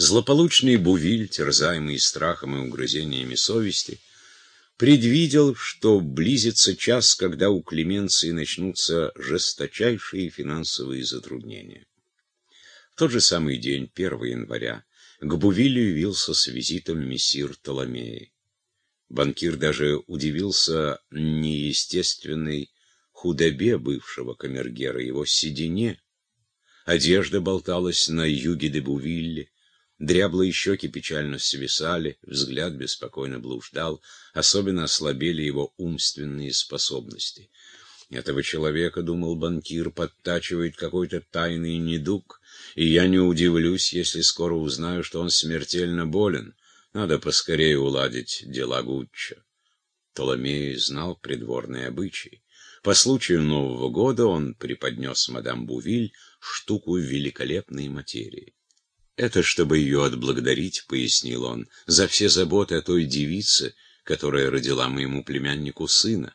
Злополучный Бувиль, терзаемый страхом и угрызениями совести, предвидел, что близится час, когда у Клеменции начнутся жесточайшие финансовые затруднения. В тот же самый день, 1 января, к Бувилю явился с визитом мессир Толомеи. Банкир даже удивился неестественной худобе бывшего камергера, его седине. Одежда болталась на юге де Бувилле, дряблые щеки печально свисали, взгляд беспокойно блуждал, особенно ослабели его умственные способности. Этого человека, думал банкир, подтачивает какой-то тайный недуг, и я не удивлюсь, если скоро узнаю, что он смертельно болен. Надо поскорее уладить дела Гуччо. Толомей знал придворные обычаи. По случаю Нового года он преподнес мадам Бувиль штуку великолепной материи. «Это чтобы ее отблагодарить», — пояснил он, — «за все заботы о той девице, которая родила моему племяннику сына».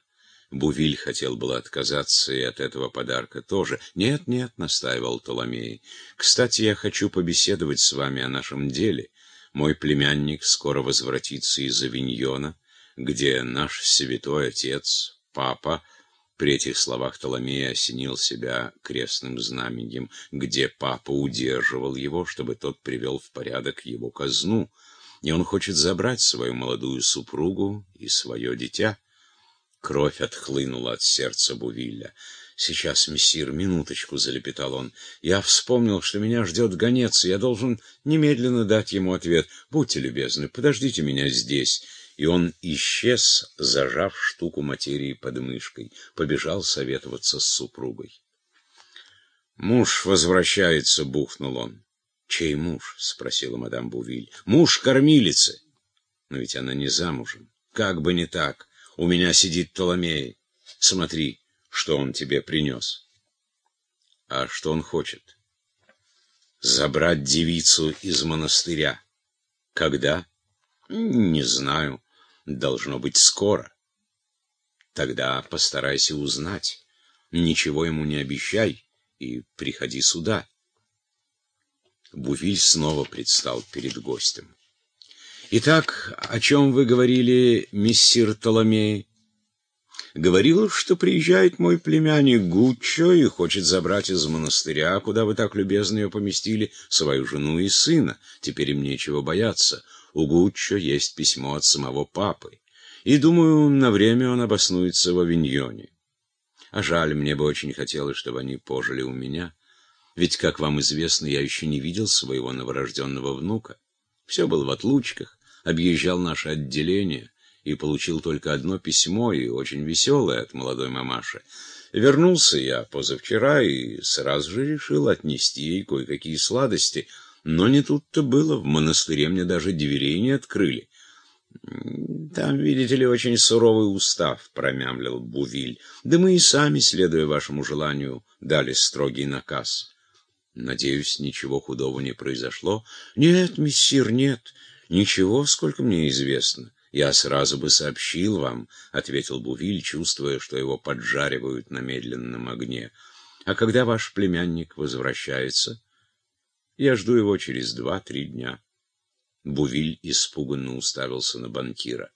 Бувиль хотел было отказаться и от этого подарка тоже. «Нет, нет», — настаивал Толомей. «Кстати, я хочу побеседовать с вами о нашем деле. Мой племянник скоро возвратится из Авиньона, где наш святой отец, папа, при этих словах Толомей осенил себя крестным знаменем, где папа удерживал его, чтобы тот привел в порядок его казну, и он хочет забрать свою молодую супругу и свое дитя. Кровь отхлынула от сердца Бувилля. «Сейчас, мессир, минуточку», — залепетал он. «Я вспомнил, что меня ждет гонец, и я должен немедленно дать ему ответ. Будьте любезны, подождите меня здесь» и он исчез, зажав штуку материи под мышкой, побежал советоваться с супругой. «Муж возвращается», — бухнул он. «Чей муж?» — спросила мадам Бувиль. «Муж кормилицы». «Но ведь она не замужем. Как бы не так. У меня сидит Толомей. Смотри, что он тебе принес». «А что он хочет?» «Забрать девицу из монастыря». «Когда?» «Не знаю. Должно быть скоро. Тогда постарайся узнать. Ничего ему не обещай и приходи сюда. Бувиль снова предстал перед гостем. «Итак, о чем вы говорили, миссир Толомей?» «Говорил, что приезжает мой племянник Гуччо и хочет забрать из монастыря, куда вы так любезно ее поместили, свою жену и сына. Теперь им нечего бояться. У Гуччо есть письмо от самого папы, и, думаю, на время он обоснуется в Авиньоне. А жаль, мне бы очень хотелось, чтобы они пожили у меня, ведь, как вам известно, я еще не видел своего новорожденного внука. Все был в отлучках, объезжал наше отделение и получил только одно письмо, и очень веселое от молодой мамаши. Вернулся я позавчера и сразу же решил отнести ей кое-какие сладости — но не тут-то было, в монастыре мне даже дверей не открыли. «Там, видите ли, очень суровый устав», — промямлил Бувиль. «Да мы и сами, следуя вашему желанию, дали строгий наказ». «Надеюсь, ничего худого не произошло?» «Нет, мессир, нет. Ничего, сколько мне известно. Я сразу бы сообщил вам», — ответил Бувиль, чувствуя, что его поджаривают на медленном огне. «А когда ваш племянник возвращается?» Я жду его через два-три дня. Бувиль испуганно уставился на банкира.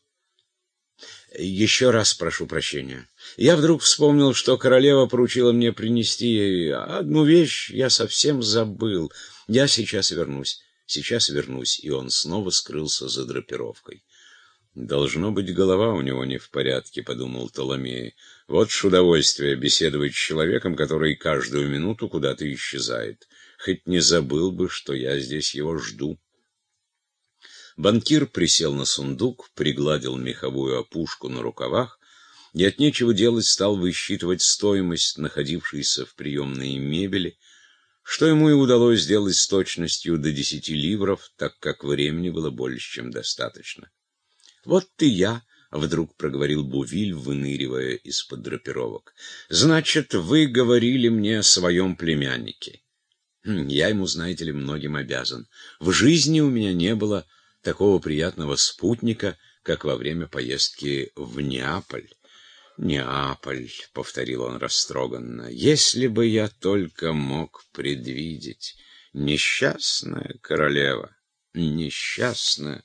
«Еще раз прошу прощения. Я вдруг вспомнил, что королева поручила мне принести ей одну вещь, я совсем забыл. Я сейчас вернусь, сейчас вернусь». И он снова скрылся за драпировкой. «Должно быть, голова у него не в порядке», — подумал Толомей. «Вот ж удовольствие беседовать с человеком, который каждую минуту куда-то исчезает» хоть не забыл бы, что я здесь его жду. Банкир присел на сундук, пригладил меховую опушку на рукавах и от нечего делать стал высчитывать стоимость находившейся в приемной мебели, что ему и удалось сделать с точностью до десяти ливров, так как времени было больше, чем достаточно. «Вот ты я», — вдруг проговорил Бувиль, выныривая из-под драпировок. «Значит, вы говорили мне о своем племяннике». Хм, я ему, знаете ли, многим обязан. В жизни у меня не было такого приятного спутника, как во время поездки в Неаполь. «Неаполь», — повторил он растроганно, — «если бы я только мог предвидеть. Несчастная королева». несчастна,